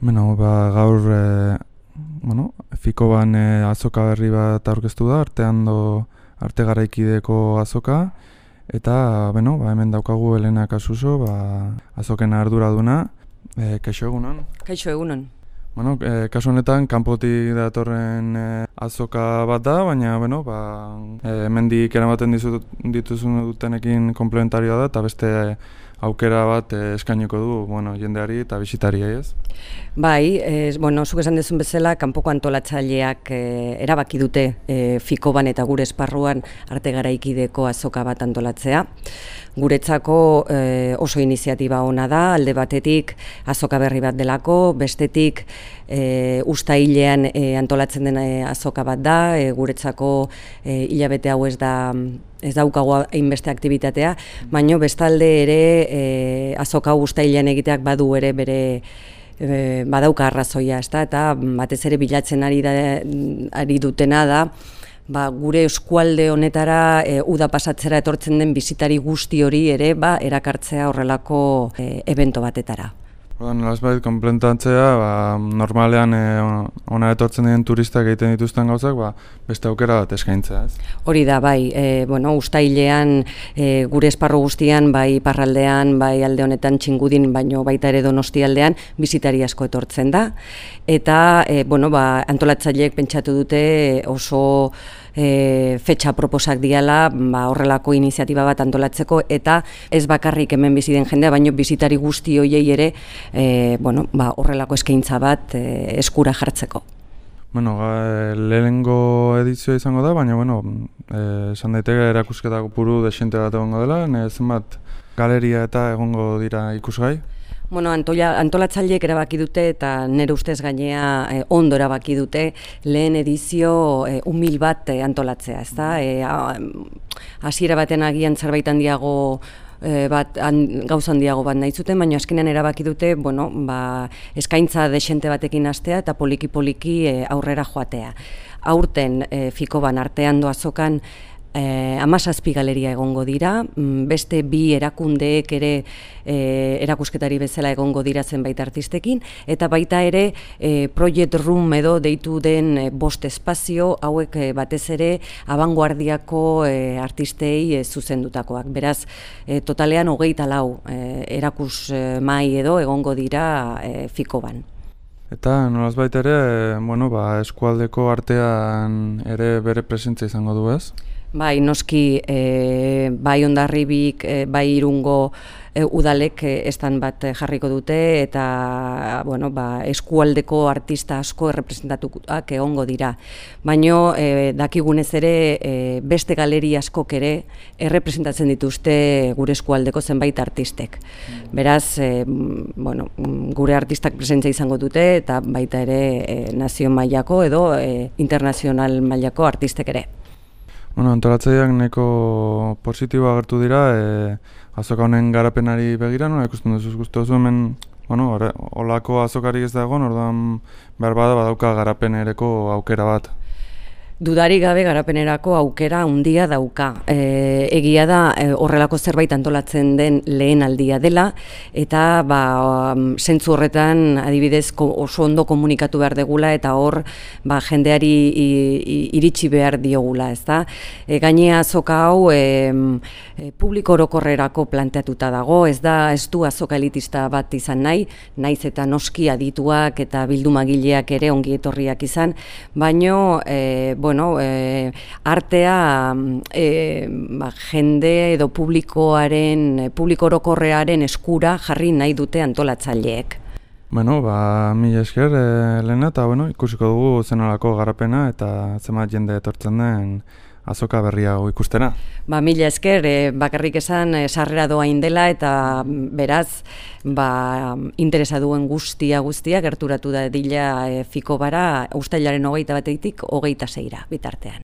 Beno, ba, gaur e, bueno, fiko ban e, azoka berri bat aurkeztu da, artean do arte garaikideko azoka, eta beno, ba, hemen daukagu Elena Kasuso, ba, azoken arduraduna, e, kaixo egunon? Kaixo egunon. Bueno, e, kasu honetan, kanpotik datorren e, azoka bat da, baina, bueno, ba, e, hemendik eramaten dituzun dutenekin komplementarioa da, eta beste aukera bat eh, eskainiko du bueno, jendeari eta bisitari ez? Bai, ez, bueno, zuk esan dezun bezala, kanpoko antolatzaileak eh, erabaki dute eh, Fikoban eta gure esparruan arte garaikideko azoka bat antolatzea. Guretzako eh, oso iniziatiba ona da, alde batetik azoka berri bat delako, bestetik eh, ustailean eh, antolatzen den azoka bat da, eh, guretzako eh, hilabete hau ez da ez daukago hainbeste aktibitatea, baino bestalde ere e, azoka guztailean egiteak badu ere bere e, badauka arrazoia, ezta? eta batez ere bilatzen ari, da, ari dutena da, ba, gure eskualde honetara e, uda pasatzera etortzen den bizitari guzti hori ere ba, erakartzea horrelako e, evento batetara. Ba, Nolazbait, konplentantzea, ba, normalean e, ona etortzen diren turistak egiten dituzten gauzak, ba, beste aukera bat eskaintzea, ez? Hori da, bai, e, bueno, ustailean, e, gure esparru guztian, bai parraldean, bai alde honetan txingudin, baino baita ere donosti aldean, bizitari asko etortzen da. Eta, e, bueno, ba, antolatzaileek pentsatu dute oso e, fetxa proposak diala ba, horrelako iniziatiba bat antolatzeko eta ez bakarrik hemen bizi den jendea, baino bizitari guzti hoiei ere e, bueno, ba, horrelako eskaintza bat e, eskura jartzeko. Bueno, ga, lehenengo edizioa izango da, baina bueno, e, esan daiteke erakusketa puru desente bat egongo dela, zenbat galeria eta egongo dira ikusgai. Bueno, Antola, antolatzaileek erabaki dute eta nire ustez gainea eh, ondo erabaki dute lehen edizio eh, umil bat eh, antolatzea, ez da? Eh, hasiera baten agian zerbait handiago eh, bat an, gauza handiago bat nahi zuten, baina azkenean erabaki dute, bueno, ba, eskaintza desente batekin hastea eta poliki-poliki eh, aurrera joatea. Aurten eh, fiko ban artean doazokan E, amazazpi galeria egongo dira, mm, beste bi erakundeek ere e, erakusketari bezala egongo dira zenbait artistekin, eta baita ere e, Project Room edo deitu den e, bost espazio hauek e, batez ere abanguardiako e, artistei e, zuzendutakoak. Beraz, e, totalean hogeita lau e, erakus mai edo egongo dira e, fiko ban. Eta nolaz baita ere, bueno, ba, eskualdeko artean ere bere presentzia izango du ez? Bai, noski, e, bai ondarribik, e, bai irungo e, udalek e, estan bat jarriko dute eta bueno, ba, eskualdeko artista asko errepresentatuak egongo dira. Baino e, dakigunez ere e, beste galeri askok ere errepresentatzen dituzte gure eskualdeko zenbait artistek. Beraz, e, bueno, gure artistak presentzia izango dute eta baita ere e, nazio mailako edo e, internazional mailako artistek ere. Bueno, antolatzaileak neko positibo agertu dira, e, azoka honen garapenari begira, no? ikusten duzu guztu hemen, bueno, olako azokari ez dago, orduan behar bada badauka garapenereko aukera bat. Dudari gabe garapenerako aukera handia dauka. E, egia da e, horrelako zerbait antolatzen den lehen aldia dela eta ba sentzu horretan adibidez oso ondo komunikatu behar degula eta hor ba, jendeari iritsi behar diogula, ezta? E, gainea azoka hau e, e, publiko orokorrerako planteatuta dago, ez da ez du azoka elitista bat izan nahi, naiz eta noski adituak eta bildumagileak ere ongi etorriak izan, baino e, bueno, e, artea e, ba, jende edo publikoaren, publiko orokorrearen eskura jarri nahi dute antolatzaileek. Bueno, ba, mila esker, e, lehena, eta bueno, ikusiko dugu zenolako garapena eta zenbat jende etortzen den azoka berria ikustena. Ba, mila esker, e, bakarrik esan e, sarrera doa indela eta beraz, ba, interesa duen guztia guztia gerturatu da dila e, fiko bara ustailaren hogeita batetik hogeita zeira bitartean.